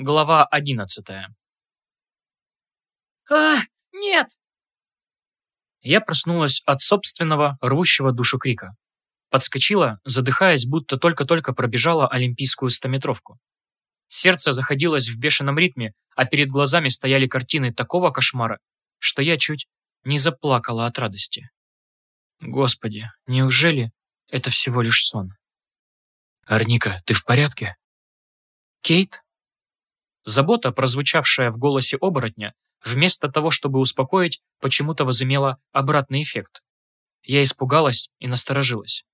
Глава одиннадцатая. «А, нет!» Я проснулась от собственного рвущего душу крика. Подскочила, задыхаясь, будто только-только пробежала олимпийскую стометровку. Сердце заходилось в бешеном ритме, а перед глазами стояли картины такого кошмара, что я чуть не заплакала от радости. Господи, неужели это всего лишь сон? «Арника, ты в порядке?» «Кейт?» Забота, прозвучавшая в голосе оборотня, вместо того, чтобы успокоить, почему-то возымела обратный эффект. Я испугалась и насторожилась.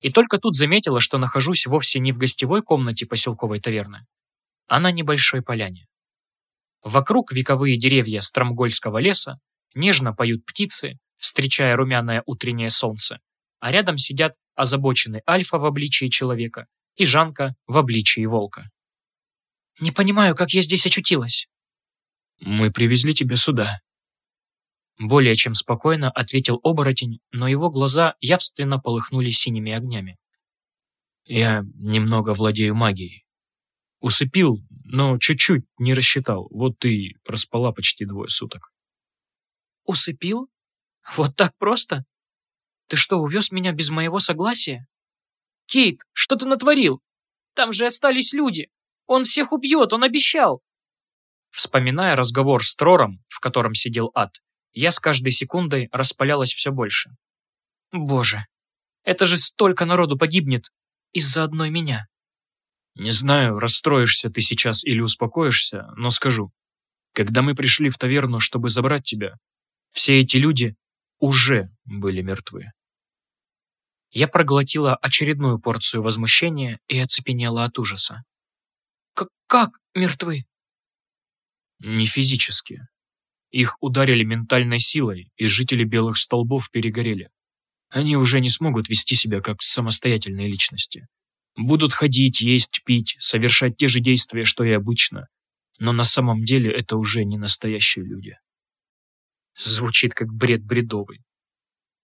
И только тут заметила, что нахожусь вовсе не в гостевой комнате поселковой таверны, а на небольшой поляне. Вокруг вековые деревья Стромгольского леса, нежно поют птицы, встречая румяное утреннее солнце, а рядом сидят озабоченный Альфа в обличии человека и Жанка в обличии волка. «Не понимаю, как я здесь очутилась». «Мы привезли тебя сюда». Более чем спокойно ответил оборотень, но его глаза явственно полыхнули синими огнями. «Я немного владею магией. Усыпил, но чуть-чуть не рассчитал. Вот ты проспала почти двое суток». «Усыпил? Вот так просто? Ты что, увез меня без моего согласия? Кейт, что ты натворил? Там же остались люди. Он всех убьет, он обещал!» Вспоминая разговор с Трором, в котором сидел ад, я с каждой секундой распалялась все больше. «Боже, это же столько народу погибнет из-за одной меня!» «Не знаю, расстроишься ты сейчас или успокоишься, но скажу. Когда мы пришли в таверну, чтобы забрать тебя, все эти люди уже были мертвы». Я проглотила очередную порцию возмущения и оцепенела от ужаса. Как мертвы? Не физически. Их ударили ментальной силой, и жители Белых Столбов перегорели. Они уже не смогут вести себя как самостоятельные личности. Будут ходить, есть, пить, совершать те же действия, что и обычно. Но на самом деле это уже не настоящие люди. Звучит как бред бредовый.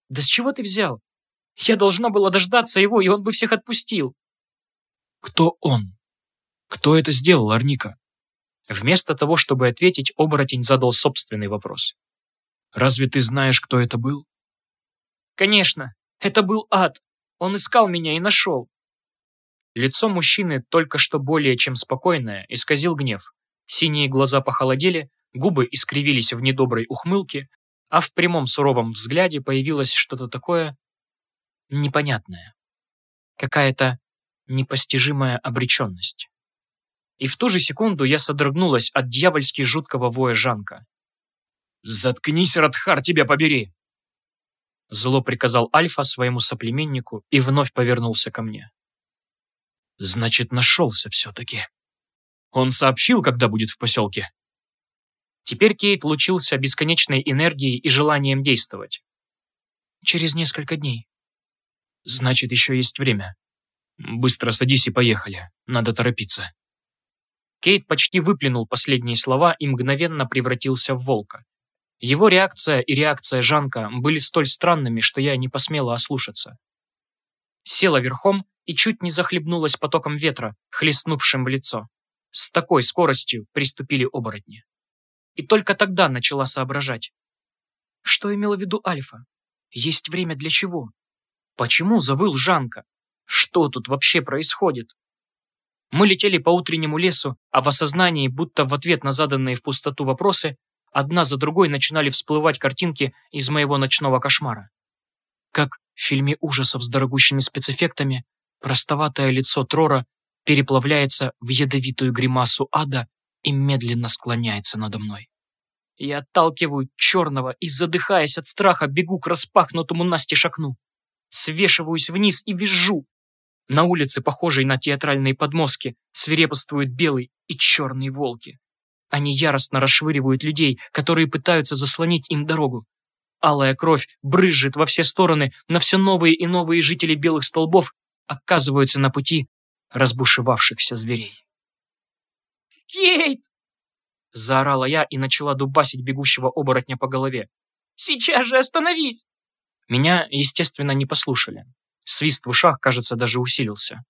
Да с чего ты взял? Я должна была дождаться его, и он бы всех отпустил. Кто он? Кто это сделал, Арника? Вместо того, чтобы ответить, оборотень задал собственный вопрос. Разве ты знаешь, кто это был? Конечно, это был ад. Он искал меня и нашел. Лицо мужчины, только что более чем спокойное, исказил гнев. Синие глаза похолодели, губы искривились в недоброй ухмылке, а в прямом суровом взгляде появилось что-то такое непонятное. Какая-то непостижимая обреченность и в ту же секунду я содрогнулась от дьявольски жуткого воя Жанка. «Заткнись, Радхар, тебя побери!» Зло приказал Альфа своему соплеменнику и вновь повернулся ко мне. «Значит, нашелся все-таки. Он сообщил, когда будет в поселке?» Теперь Кейт лучился бесконечной энергией и желанием действовать. «Через несколько дней». «Значит, еще есть время. Быстро садись и поехали. Надо торопиться». Кейт почти выплюнул последние слова и мгновенно превратился в волка. Его реакция и реакция Жанка были столь странными, что я не посмела ослушаться. Села верхом и чуть не захлебнулась потоком ветра, хлестнувшим в лицо. С такой скоростью приступили оборотни. И только тогда начала соображать. Что имела в виду Альфа? Есть время для чего? Почему завыл Жанка? Что тут вообще происходит? Мы летели по утреннему лесу, а в осознании, будто в ответ на заданные в пустоту вопросы, одна за другой начинали всплывать картинки из моего ночного кошмара. Как в фильме ужасов с дорогущими спецэффектами, простоватое лицо Трора переплавляется в ядовитую гримасу ада и медленно склоняется надо мной. Я отталкиваю черного и, задыхаясь от страха, бегу к распахнутому настежь окну. Свешиваюсь вниз и визжу, на улице, похожей на театральные подмостки, свирепствуют белые и черные волки. Они яростно расшвыривают людей, которые пытаются заслонить им дорогу. Алая кровь брызжет во все стороны, на все новые и новые жители белых столбов оказываются на пути разбушевавшихся зверей. «Кейт!» — заорала я и начала дубасить бегущего оборотня по голове. «Сейчас же остановись!» Меня, естественно, не послушали. Свист в ушах, кажется, даже усилился.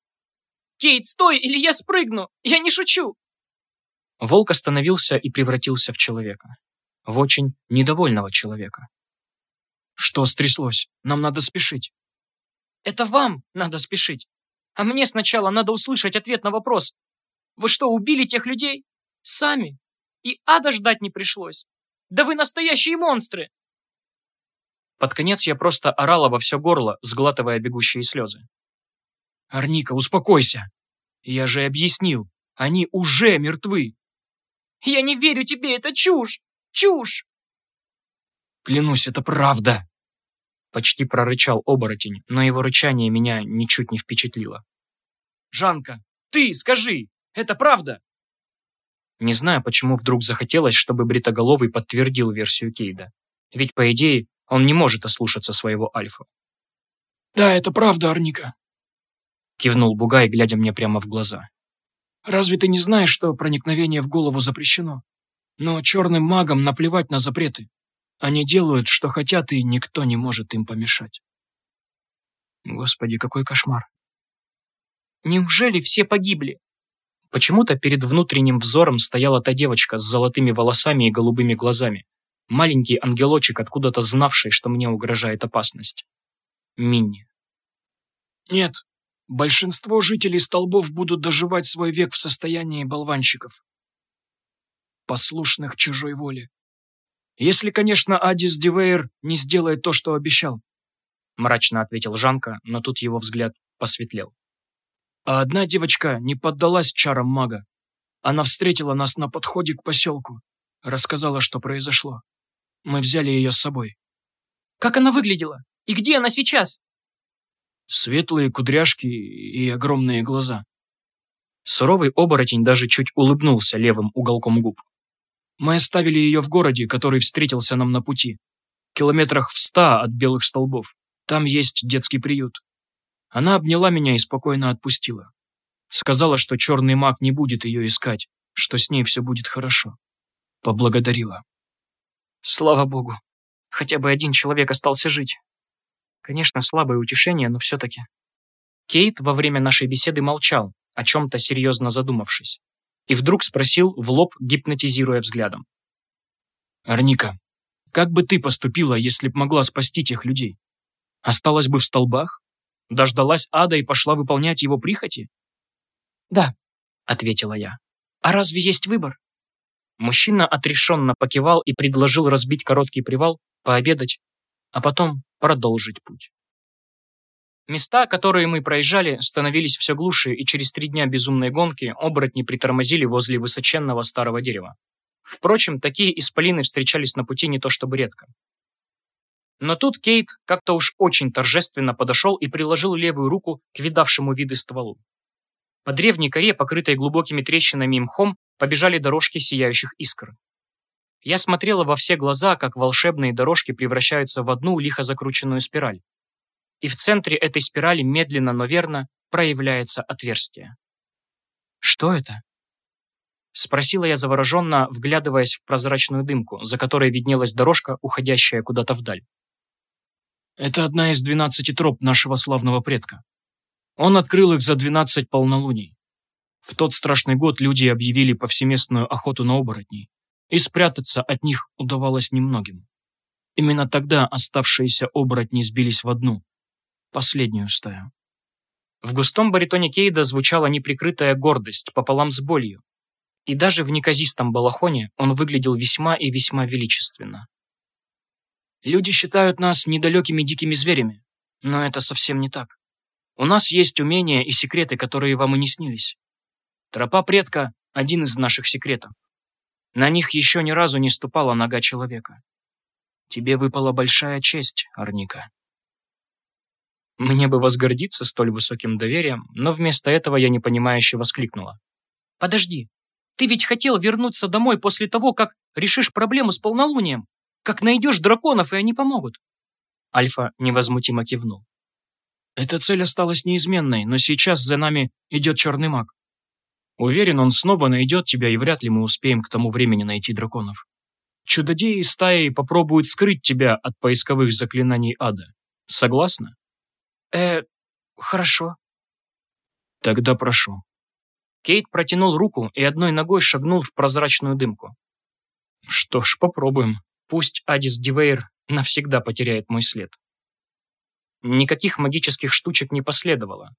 «Кейт, стой, или я спрыгну! Я не шучу!» Волк остановился и превратился в человека. В очень недовольного человека. «Что стряслось? Нам надо спешить». «Это вам надо спешить. А мне сначала надо услышать ответ на вопрос. Вы что, убили тех людей? Сами? И ада ждать не пришлось? Да вы настоящие монстры!» Под конец я просто орала во все горло, сглатывая бегущие слезы. «Арника, успокойся! Я же объяснил, они уже мертвы!» «Я не верю тебе, это чушь! Чушь!» «Клянусь, это правда!» Почти прорычал оборотень, но его рычание меня ничуть не впечатлило. «Жанка, ты скажи, это правда?» Не знаю, почему вдруг захотелось, чтобы Бритоголовый подтвердил версию Кейда. Ведь, по идее, он не может ослушаться своего Альфа. «Да, это правда, Арника», — кивнул Бугай, глядя мне прямо в глаза. «Разве ты не знаешь, что проникновение в голову запрещено? Но черным магам наплевать на запреты. Они делают, что хотят, и никто не может им помешать». Господи, какой кошмар. Неужели все погибли? Почему-то перед внутренним взором стояла та девочка с золотыми волосами и голубыми глазами, Маленький ангелочек, откуда-то знавший, что мне угрожает опасность. Минни. Нет, большинство жителей столбов будут доживать свой век в состоянии болванщиков. Послушных чужой воле. Если, конечно, Адис Дивейр не сделает то, что обещал. Мрачно ответил Жанка, но тут его взгляд посветлел. А одна девочка не поддалась чарам мага. Она встретила нас на подходе к поселку. Рассказала, что произошло. Мы взяли ее с собой. Как она выглядела? И где она сейчас? Светлые кудряшки и огромные глаза. Суровый оборотень даже чуть улыбнулся левым уголком губ. Мы оставили ее в городе, который встретился нам на пути. Километрах в ста от белых столбов. Там есть детский приют. Она обняла меня и спокойно отпустила. Сказала, что черный маг не будет ее искать, что с ней все будет хорошо. Поблагодарила. Слава богу. Хотя бы один человек остался жить. Конечно, слабое утешение, но все-таки. Кейт во время нашей беседы молчал, о чем-то серьезно задумавшись. И вдруг спросил, в лоб гипнотизируя взглядом. «Арника, как бы ты поступила, если б могла спасти тех людей? Осталась бы в столбах? Дождалась ада и пошла выполнять его прихоти?» «Да», — ответила я. «А разве есть выбор?» Мужчина отрешенно покивал и предложил разбить короткий привал, пообедать, а потом продолжить путь. Места, которые мы проезжали, становились все глуше, и через три дня безумной гонки оборотни притормозили возле высоченного старого дерева. Впрочем, такие исполины встречались на пути не то чтобы редко. Но тут Кейт как-то уж очень торжественно подошел и приложил левую руку к видавшему виды стволу. По древней коре, покрытой глубокими трещинами и мхом, побежали дорожки сияющих искр. Я смотрела во все глаза, как волшебные дорожки превращаются в одну лихо закрученную спираль. И в центре этой спирали медленно, но верно проявляется отверстие. «Что это?» Спросила я завороженно, вглядываясь в прозрачную дымку, за которой виднелась дорожка, уходящая куда-то вдаль. «Это одна из двенадцати троп нашего славного предка. Он открыл их за двенадцать полнолуний. В тот страшный год люди объявили повсеместную охоту на оборотней, и спрятаться от них удавалось немногим. Именно тогда оставшиеся оборотни сбились в одну, последнюю стаю. В густом баритоне Кейда звучала неприкрытая гордость пополам с болью. И даже в неказистом балахоне он выглядел весьма и весьма величественно. Люди считают нас недалекими дикими зверями, но это совсем не так. У нас есть умения и секреты, которые вам и не снились. Тропа предка – один из наших секретов. На них еще ни разу не ступала нога человека. Тебе выпала большая честь, Арника. Мне бы возгордиться столь высоким доверием, но вместо этого я непонимающе воскликнула. «Подожди, ты ведь хотел вернуться домой после того, как решишь проблему с полнолунием, как найдешь драконов, и они помогут». Альфа невозмутимо кивнул. Эта цель осталась неизменной, но сейчас за нами идет черный маг. Уверен, он снова найдет тебя, и вряд ли мы успеем к тому времени найти драконов. Чудодеи стаи попробуют скрыть тебя от поисковых заклинаний ада. Согласна? Э, хорошо. Тогда прошу. Кейт протянул руку и одной ногой шагнул в прозрачную дымку. Что ж, попробуем. Пусть Адис Дивейр навсегда потеряет мой след. Никаких магических штучек не последовало.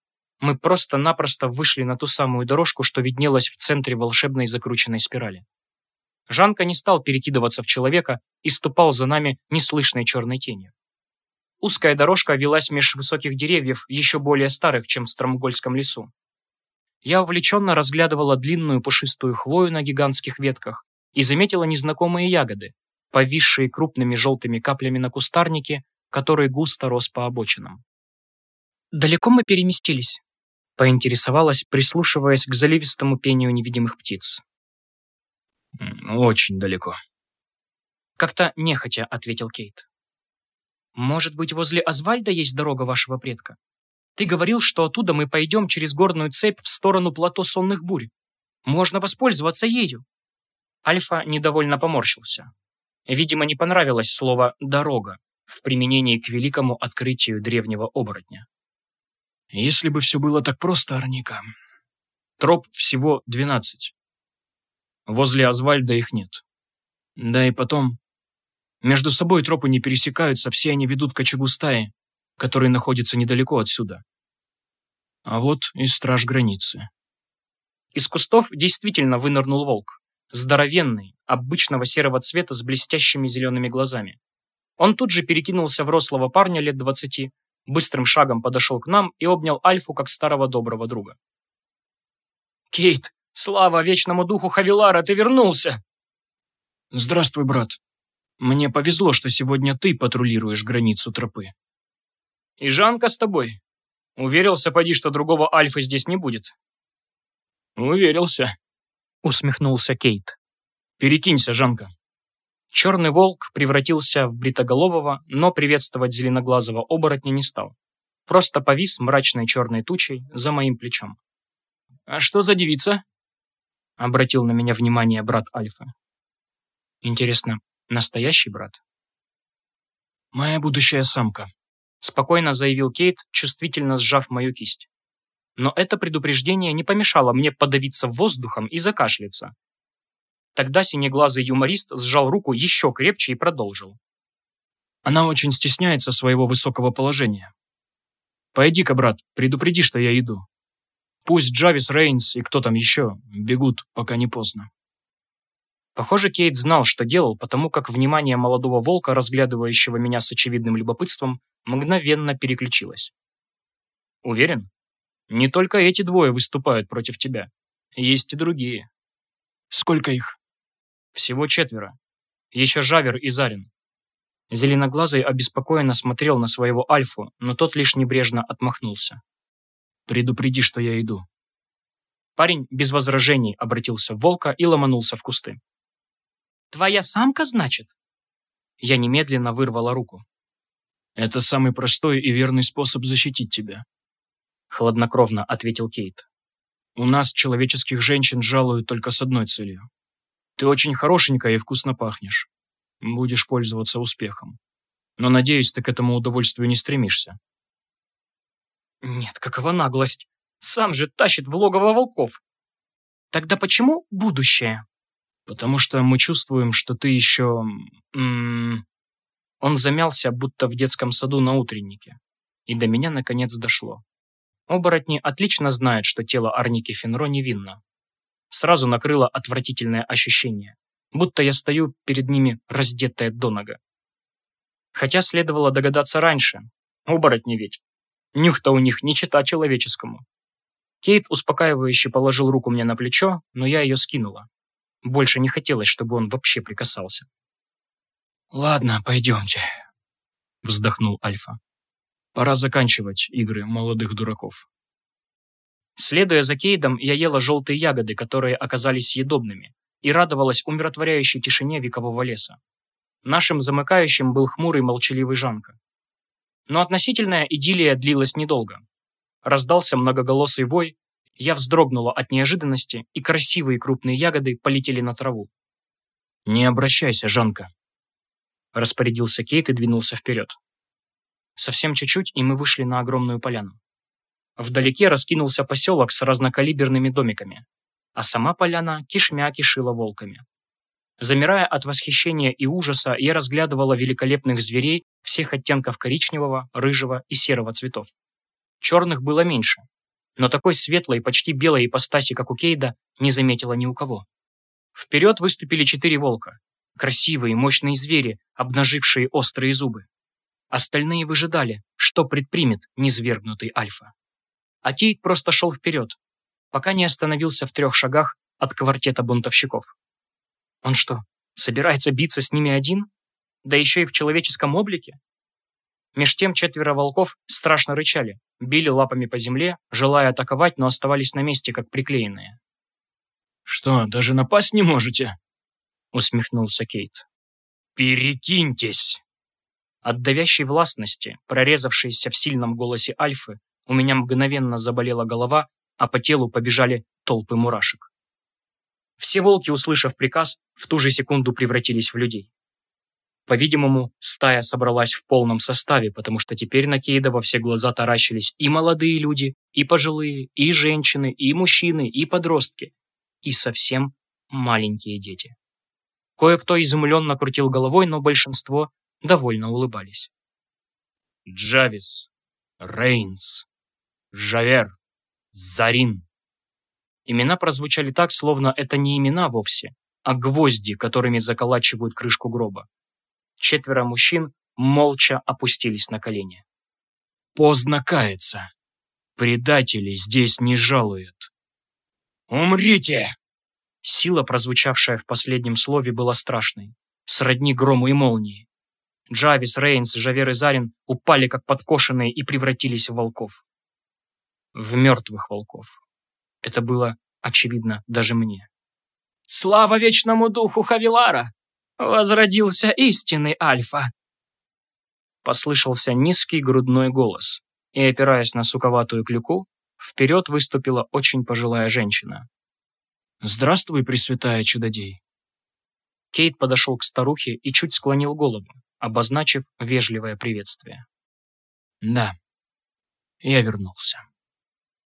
Мы просто-напросто вышли на ту самую дорожку, что виднелась в центре волшебной закрученной спирали. Жанка не стал перекидываться в человека и ступал за нами неслышной черной тенью. Узкая дорожка велась меж высоких деревьев, еще более старых, чем в Стромгольском лесу. Я увлеченно разглядывала длинную пушистую хвою на гигантских ветках и заметила незнакомые ягоды, повисшие крупными желтыми каплями на кустарнике, который густо рос по обочинам. «Далеко мы переместились?» — поинтересовалась, прислушиваясь к заливистому пению невидимых птиц. «Очень далеко», — как-то нехотя ответил Кейт. «Может быть, возле Азвальда есть дорога вашего предка? Ты говорил, что оттуда мы пойдем через горную цепь в сторону плато сонных бурь. Можно воспользоваться ею». Альфа недовольно поморщился. Видимо, не понравилось слово «дорога» в применении к великому открытию древнего оборотня. Если бы все было так просто, Арника. Троп всего двенадцать. Возле Азвальда их нет. Да и потом... Между собой тропы не пересекаются, все они ведут к очагу стаи, который находится недалеко отсюда. А вот и страж границы. Из кустов действительно вынырнул волк. Здоровенный, обычного серого цвета с блестящими зелеными глазами. Он тут же перекинулся в рослого парня лет двадцати, быстрым шагом подошел к нам и обнял Альфу как старого доброго друга. «Кейт, слава вечному духу Хавилара, ты вернулся!» «Здравствуй, брат. Мне повезло, что сегодня ты патрулируешь границу тропы». «И Жанка с тобой? Уверился, поди, что другого Альфа здесь не будет?» «Уверился», — усмехнулся Кейт. «Перекинься, Жанка». Черный волк превратился в бритоголового, но приветствовать зеленоглазого оборотня не стал. Просто повис мрачной черной тучей за моим плечом. «А что за девица?» — обратил на меня внимание брат Альфа. «Интересно, настоящий брат?» «Моя будущая самка», — спокойно заявил Кейт, чувствительно сжав мою кисть. Но это предупреждение не помешало мне подавиться воздухом и закашляться, Тогда синеглазый юморист сжал руку еще крепче и продолжил. Она очень стесняется своего высокого положения. Пойди-ка, брат, предупреди, что я иду. Пусть Джавис Рейнс и кто там еще бегут, пока не поздно. Похоже, Кейт знал, что делал, потому как внимание молодого волка, разглядывающего меня с очевидным любопытством, мгновенно переключилось. Уверен? Не только эти двое выступают против тебя. Есть и другие. Сколько их? Всего четверо. Еще Жавер и Зарин. Зеленоглазый обеспокоенно смотрел на своего Альфу, но тот лишь небрежно отмахнулся. «Предупреди, что я иду». Парень без возражений обратился в волка и ломанулся в кусты. «Твоя самка, значит?» Я немедленно вырвала руку. «Это самый простой и верный способ защитить тебя», — хладнокровно ответил Кейт. «У нас человеческих женщин жалуют только с одной целью ты очень хорошенькая и вкусно пахнешь. Будешь пользоваться успехом. Но, надеюсь, ты к этому удовольствию не стремишься. Нет, какова наглость. Сам же тащит в логово волков. Тогда почему будущее? Потому что мы чувствуем, что ты еще... М -м... Он замялся, будто в детском саду на утреннике. И до меня наконец дошло. Оборотни отлично знают, что тело Арники Фенро невинно сразу накрыло отвратительное ощущение, будто я стою перед ними раздетая до нога. Хотя следовало догадаться раньше. Оборотни ведь. Нюх-то у них не чита человеческому. Кейт успокаивающе положил руку мне на плечо, но я ее скинула. Больше не хотелось, чтобы он вообще прикасался. «Ладно, пойдемте», — вздохнул Альфа. «Пора заканчивать игры молодых дураков». Следуя за Кейдом, я ела желтые ягоды, которые оказались съедобными, и радовалась умиротворяющей тишине векового леса. Нашим замыкающим был хмурый молчаливый Жанка. Но относительная идиллия длилась недолго. Раздался многоголосый вой, я вздрогнула от неожиданности, и красивые крупные ягоды полетели на траву. «Не обращайся, Жанка», — распорядился Кейт и двинулся вперед. Совсем чуть-чуть, и мы вышли на огромную поляну. Вдалеке раскинулся поселок с разнокалиберными домиками, а сама поляна кишмя кишила волками. Замирая от восхищения и ужаса, я разглядывала великолепных зверей всех оттенков коричневого, рыжего и серого цветов. Черных было меньше, но такой светлой, почти белой ипостаси, как у Кейда, не заметила ни у кого. Вперед выступили четыре волка. Красивые, мощные звери, обнажившие острые зубы. Остальные выжидали, что предпримет низвергнутый Альфа. А Кейт просто шел вперед, пока не остановился в трех шагах от квартета бунтовщиков. Он что, собирается биться с ними один? Да еще и в человеческом облике? Меж тем четверо волков страшно рычали, били лапами по земле, желая атаковать, но оставались на месте, как приклеенные. «Что, даже напасть не можете?» — усмехнулся Кейт. «Перекиньтесь!» От давящей властности, прорезавшейся в сильном голосе Альфы, у меня мгновенно заболела голова, а по телу побежали толпы мурашек. Все волки, услышав приказ, в ту же секунду превратились в людей. По-видимому, стая собралась в полном составе, потому что теперь на Кейда во все глаза таращились и молодые люди, и пожилые, и женщины, и мужчины, и подростки, и совсем маленькие дети. Кое-кто изумленно крутил головой, но большинство довольно улыбались. Джавис, Рейнс, Жавер, Зарин. Имена прозвучали так, словно это не имена вовсе, а гвозди, которыми заколачивают крышку гроба. Четверо мужчин молча опустились на колени. Поздно каяться. Предатели здесь не жалуют. «Умрите!» Сила, прозвучавшая в последнем слове, была страшной, сродни грому и молнии. Джавис, Рейнс, Жавер и Зарин упали как подкошенные и превратились в волков. В мертвых волков. Это было очевидно даже мне. «Слава вечному духу Хавилара! Возродился истинный Альфа!» Послышался низкий грудной голос, и, опираясь на суковатую клюку, вперед выступила очень пожилая женщина. «Здравствуй, Пресвятая Чудодей!» Кейт подошел к старухе и чуть склонил голову, обозначив вежливое приветствие. «Да, я вернулся».